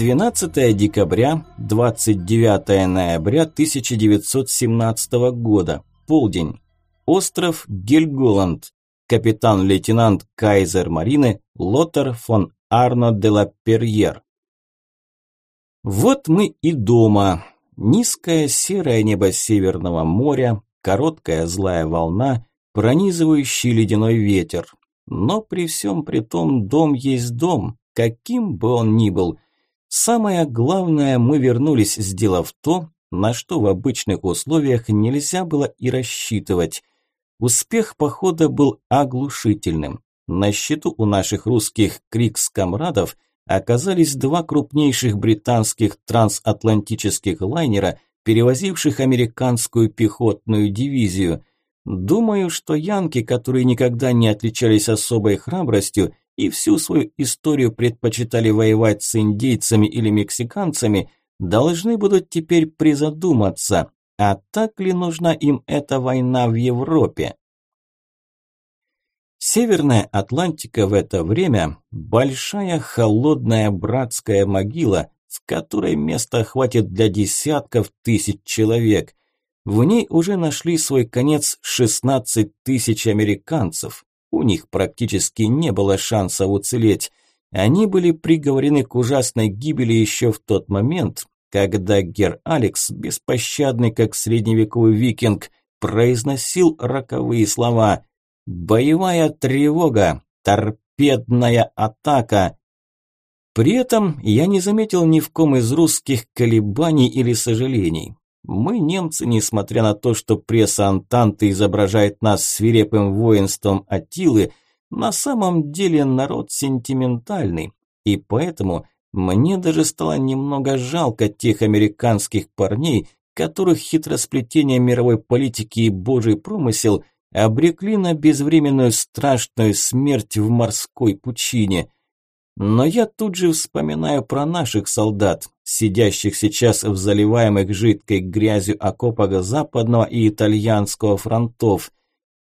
12 декабря, 29 ноября 1917 года. Полдень. Остров Гельголанд. Капитан-лейтенант Кайзер Марины Лотер фон Арно де ла Перьер. Вот мы и дома. Низкое серое небо Северного моря, короткая злая волна, пронизывающий ледяной ветер. Но при всем при том дом есть дом, каким бы он ни был. Самое главное, мы вернулись, сделав то, на что в обычных условиях нельзя было и рассчитывать. Успех похода был оглушительным. На счету у наших русских крикс-комрадов – оказались два крупнейших британских трансатлантических лайнера, перевозивших американскую пехотную дивизию. Думаю, что янки, которые никогда не отличались особой храбростью и всю свою историю предпочитали воевать с индейцами или мексиканцами, должны будут теперь призадуматься, а так ли нужна им эта война в Европе? Северная Атлантика в это время – большая холодная братская могила, в которой места хватит для десятков тысяч человек. В ней уже нашли свой конец 16 тысяч американцев. У них практически не было шанса уцелеть. Они были приговорены к ужасной гибели еще в тот момент, когда Гер Алекс, беспощадный как средневековый викинг, произносил роковые слова – Боевая тревога, торпедная атака. При этом я не заметил ни в ком из русских колебаний или сожалений. Мы, немцы, несмотря на то, что пресса Антанты изображает нас свирепым воинством Атилы, на самом деле народ сентиментальный, и поэтому мне даже стало немного жалко тех американских парней, которых хитросплетение мировой политики и божий промысел – обрекли на безвременную страшную смерть в морской пучине. Но я тут же вспоминаю про наших солдат, сидящих сейчас в заливаемых жидкой грязью окопах западного и итальянского фронтов.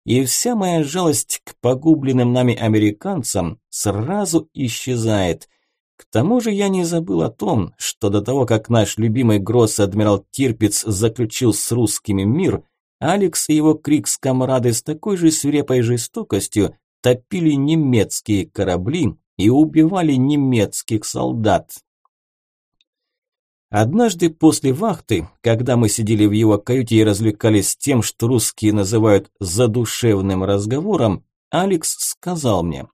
И вся моя жалость к погубленным нами американцам сразу исчезает. К тому же я не забыл о том, что до того, как наш любимый гросс-адмирал Тирпиц заключил с русскими мир – Алекс и его крикс-комрады с такой же свирепой жестокостью топили немецкие корабли и убивали немецких солдат. Однажды после вахты, когда мы сидели в его каюте и развлекались тем, что русские называют задушевным разговором, Алекс сказал мне,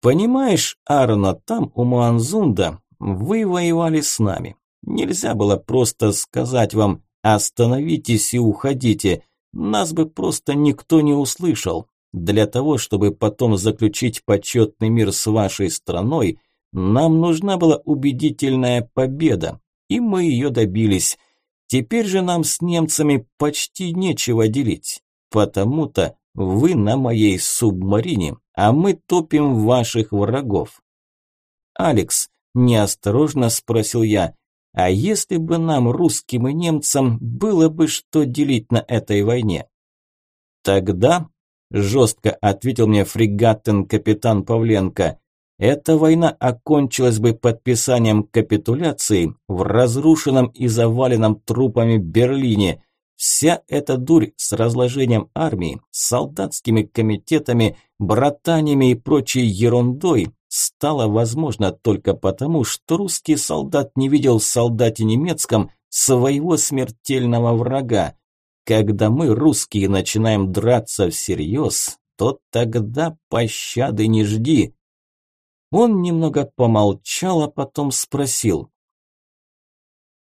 «Понимаешь, Арно, там у Муанзунда вы воевали с нами. Нельзя было просто сказать вам, Остановитесь и уходите. Нас бы просто никто не услышал. Для того, чтобы потом заключить почетный мир с вашей страной, нам нужна была убедительная победа, и мы ее добились. Теперь же нам с немцами почти нечего делить. Потому-то вы на моей субмарине, а мы топим ваших врагов. Алекс, неосторожно спросил я, а если бы нам, русским и немцам, было бы что делить на этой войне? Тогда, жестко ответил мне фрегатен капитан Павленко, эта война окончилась бы подписанием капитуляции в разрушенном и заваленном трупами Берлине. Вся эта дурь с разложением армии, солдатскими комитетами, братаниями и прочей ерундой стало возможно только потому, что русский солдат не видел в солдате немецком своего смертельного врага. Когда мы, русские, начинаем драться всерьез, то тогда пощады не жди. Он немного помолчал, а потом спросил.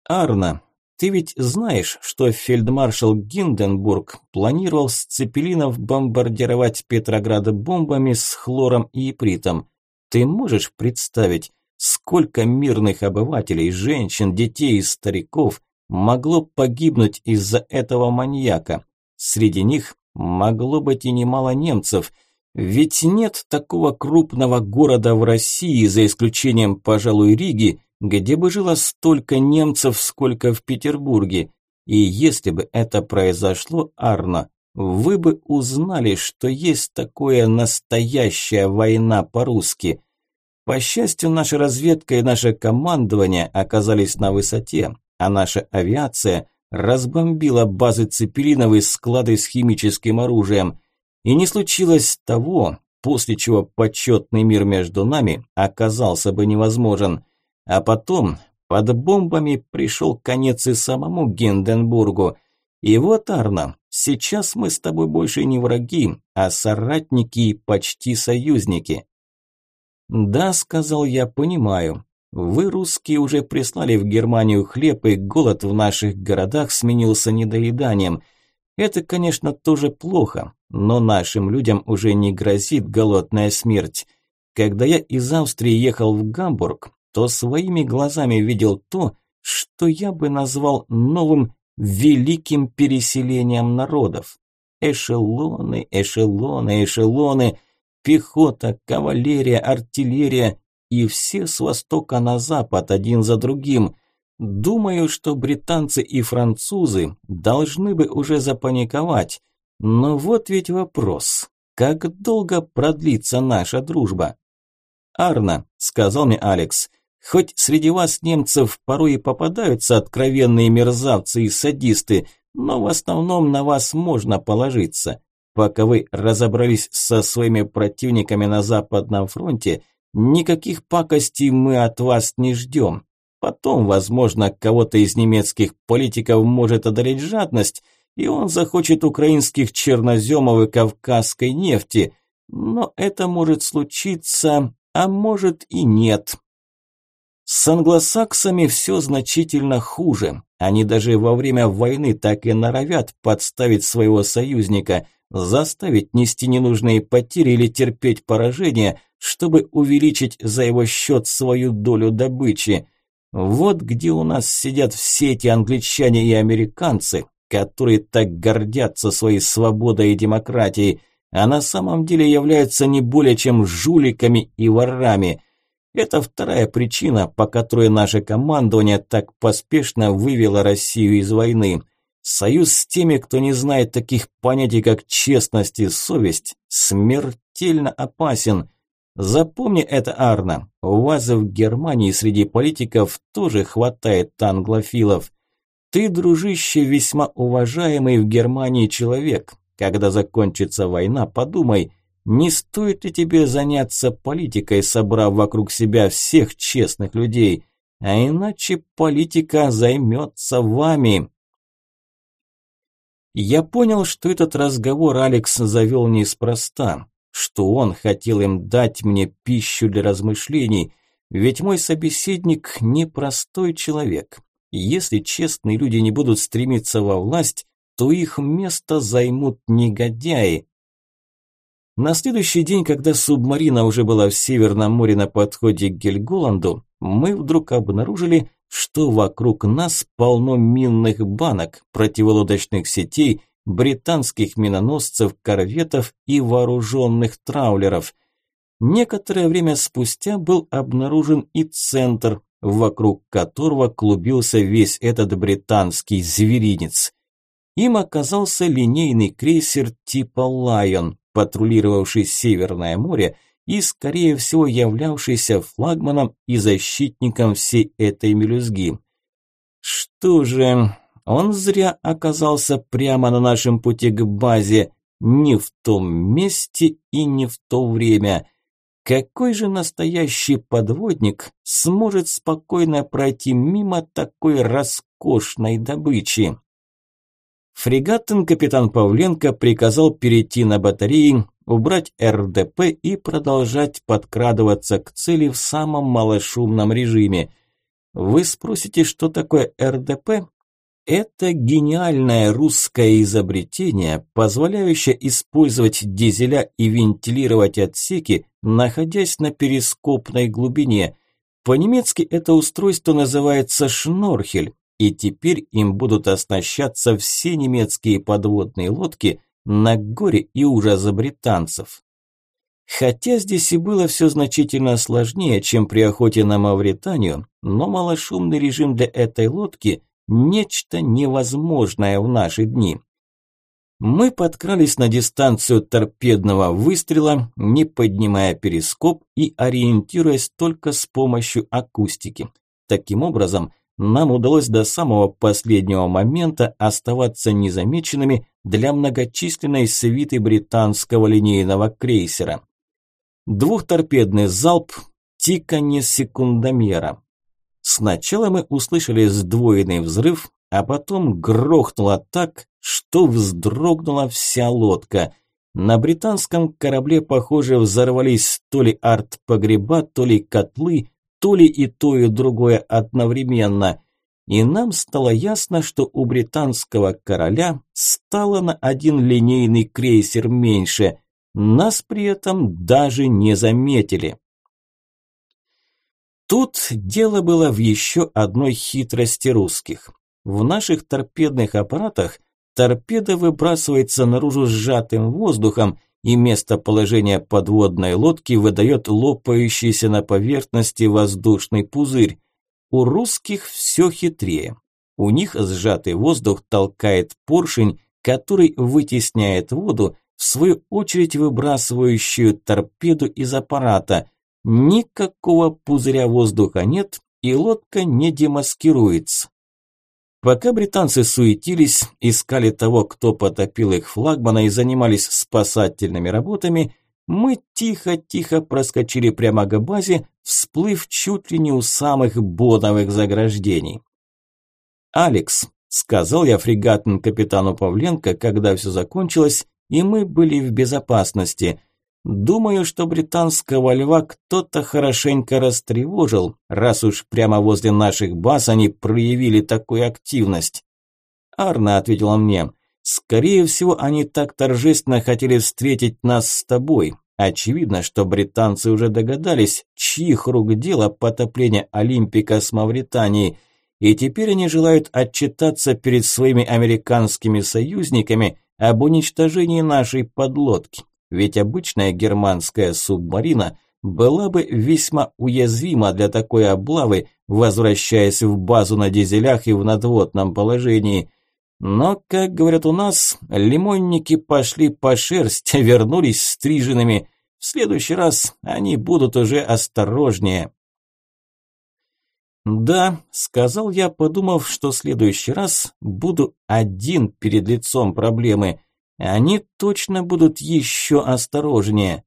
«Арна, ты ведь знаешь, что фельдмаршал Гинденбург планировал с цепелинов бомбардировать Петроград бомбами с хлором и ипритом?» Ты можешь представить, сколько мирных обывателей, женщин, детей и стариков могло погибнуть из-за этого маньяка? Среди них могло быть и немало немцев, ведь нет такого крупного города в России, за исключением, пожалуй, Риги, где бы жило столько немцев, сколько в Петербурге. И если бы это произошло, Арно, вы бы узнали, что есть такое настоящая война по-русски. По счастью, наша разведка и наше командование оказались на высоте, а наша авиация разбомбила базы цепелинов и склады с химическим оружием. И не случилось того, после чего почетный мир между нами оказался бы невозможен. А потом под бомбами пришел конец и самому Гинденбургу. И вот, Арна, сейчас мы с тобой больше не враги, а соратники и почти союзники. Да, сказал я, понимаю. Вы, русские, уже прислали в Германию хлеб, и голод в наших городах сменился недоеданием. Это, конечно, тоже плохо, но нашим людям уже не грозит голодная смерть. Когда я из Австрии ехал в Гамбург, то своими глазами видел то, что я бы назвал новым великим переселением народов. Эшелоны, эшелоны, эшелоны, пехота, кавалерия, артиллерия и все с востока на запад один за другим. Думаю, что британцы и французы должны бы уже запаниковать. Но вот ведь вопрос, как долго продлится наша дружба? «Арна», – сказал мне Алекс, – «хоть среди вас, немцев, порой и попадаются откровенные мерзавцы и садисты, но в основном на вас можно положиться. Пока вы разобрались со своими противниками на Западном фронте, никаких пакостей мы от вас не ждем. Потом, возможно, кого-то из немецких политиков может одолеть жадность, и он захочет украинских черноземов и кавказской нефти. Но это может случиться, а может и нет. С англосаксами все значительно хуже. Они даже во время войны так и норовят подставить своего союзника – заставить нести ненужные потери или терпеть поражение, чтобы увеличить за его счет свою долю добычи. Вот где у нас сидят все эти англичане и американцы, которые так гордятся своей свободой и демократией, а на самом деле являются не более чем жуликами и ворами. Это вторая причина, по которой наше командование так поспешно вывело Россию из войны – Союз с теми, кто не знает таких понятий, как честность и совесть, смертельно опасен. Запомни это, Арна. У вас в Германии среди политиков тоже хватает англофилов. Ты, дружище, весьма уважаемый в Германии человек. Когда закончится война, подумай, не стоит ли тебе заняться политикой, собрав вокруг себя всех честных людей, а иначе политика займется вами. Я понял, что этот разговор Алекс завел неспроста, что он хотел им дать мне пищу для размышлений, ведь мой собеседник непростой человек. Если честные люди не будут стремиться во власть, то их место займут негодяи. На следующий день, когда субмарина уже была в Северном море на подходе к Гельголанду, мы вдруг обнаружили, что вокруг нас полно минных банок, противолодочных сетей, британских миноносцев, корветов и вооруженных траулеров. Некоторое время спустя был обнаружен и центр, вокруг которого клубился весь этот британский зверинец. Им оказался линейный крейсер типа «Лайон», патрулировавший Северное море и, скорее всего, являвшийся флагманом и защитником всей этой мелюзги. Что же, он зря оказался прямо на нашем пути к базе, не в том месте и не в то время. Какой же настоящий подводник сможет спокойно пройти мимо такой роскошной добычи? Фрегатен капитан Павленко приказал перейти на батареи убрать РДП и продолжать подкрадываться к цели в самом малошумном режиме. Вы спросите, что такое РДП? Это гениальное русское изобретение, позволяющее использовать дизеля и вентилировать отсеки, находясь на перископной глубине. По-немецки это устройство называется шнорхель, и теперь им будут оснащаться все немецкие подводные лодки, на горе и ужас британцев. Хотя здесь и было все значительно сложнее, чем при охоте на Мавританию, но малошумный режим для этой лодки – нечто невозможное в наши дни. Мы подкрались на дистанцию торпедного выстрела, не поднимая перископ и ориентируясь только с помощью акустики. Таким образом, нам удалось до самого последнего момента оставаться незамеченными для многочисленной свиты британского линейного крейсера. Двухторпедный залп, тиканье секундомера. Сначала мы услышали сдвоенный взрыв, а потом грохнуло так, что вздрогнула вся лодка. На британском корабле, похоже, взорвались то ли арт-погреба, то ли котлы, то ли и то, и другое одновременно. И нам стало ясно, что у британского короля стало на один линейный крейсер меньше. Нас при этом даже не заметили. Тут дело было в еще одной хитрости русских. В наших торпедных аппаратах торпеда выбрасывается наружу сжатым воздухом, и местоположение подводной лодки выдает лопающийся на поверхности воздушный пузырь. У русских все хитрее. У них сжатый воздух толкает поршень, который вытесняет воду, в свою очередь выбрасывающую торпеду из аппарата. Никакого пузыря воздуха нет, и лодка не демаскируется. Пока британцы суетились, искали того, кто потопил их флагмана и занимались спасательными работами, мы тихо-тихо проскочили прямо к базе, всплыв чуть ли не у самых бодовых заграждений. «Алекс», – сказал я фрегатным капитану Павленко, когда все закончилось, и мы были в безопасности. Думаю, что британского льва кто-то хорошенько растревожил, раз уж прямо возле наших баз они проявили такую активность. Арна ответила мне, скорее всего, они так торжественно хотели встретить нас с тобой. Очевидно, что британцы уже догадались, чьих рук дело потопление Олимпика с Мавританией, и теперь они желают отчитаться перед своими американскими союзниками об уничтожении нашей подлодки ведь обычная германская субмарина была бы весьма уязвима для такой облавы, возвращаясь в базу на дизелях и в надводном положении. Но, как говорят у нас, лимонники пошли по шерсти, вернулись стриженными. В следующий раз они будут уже осторожнее. «Да», – сказал я, подумав, что в следующий раз буду один перед лицом проблемы они точно будут еще осторожнее.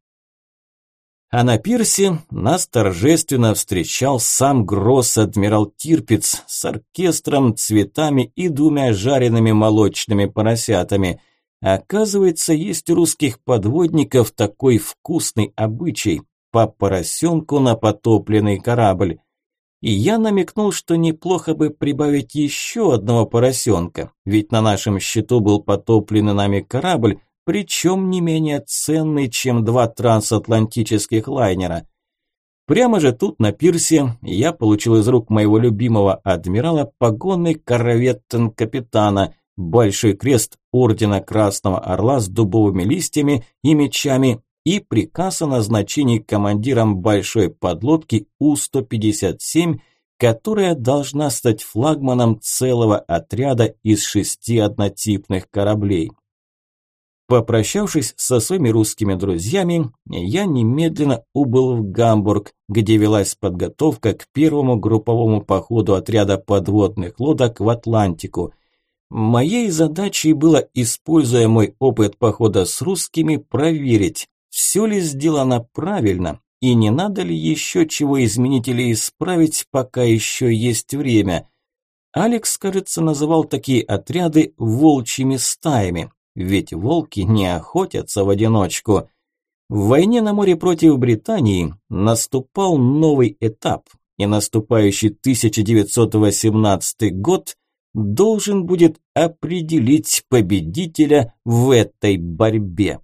А на пирсе нас торжественно встречал сам гросс-адмирал Тирпиц с оркестром, цветами и двумя жареными молочными поросятами. Оказывается, есть у русских подводников такой вкусный обычай – по поросенку на потопленный корабль. И я намекнул, что неплохо бы прибавить еще одного поросенка, ведь на нашем счету был потопленный нами корабль, причем не менее ценный, чем два трансатлантических лайнера. Прямо же тут, на пирсе, я получил из рук моего любимого адмирала погонный корветтен капитана, большой крест ордена Красного Орла с дубовыми листьями и мечами и приказ о назначении командиром большой подлодки У-157, которая должна стать флагманом целого отряда из шести однотипных кораблей. Попрощавшись со своими русскими друзьями, я немедленно убыл в Гамбург, где велась подготовка к первому групповому походу отряда подводных лодок в Атлантику. Моей задачей было, используя мой опыт похода с русскими, проверить, все ли сделано правильно и не надо ли еще чего изменить или исправить, пока еще есть время. Алекс, кажется, называл такие отряды волчьими стаями, ведь волки не охотятся в одиночку. В войне на море против Британии наступал новый этап, и наступающий 1918 год должен будет определить победителя в этой борьбе.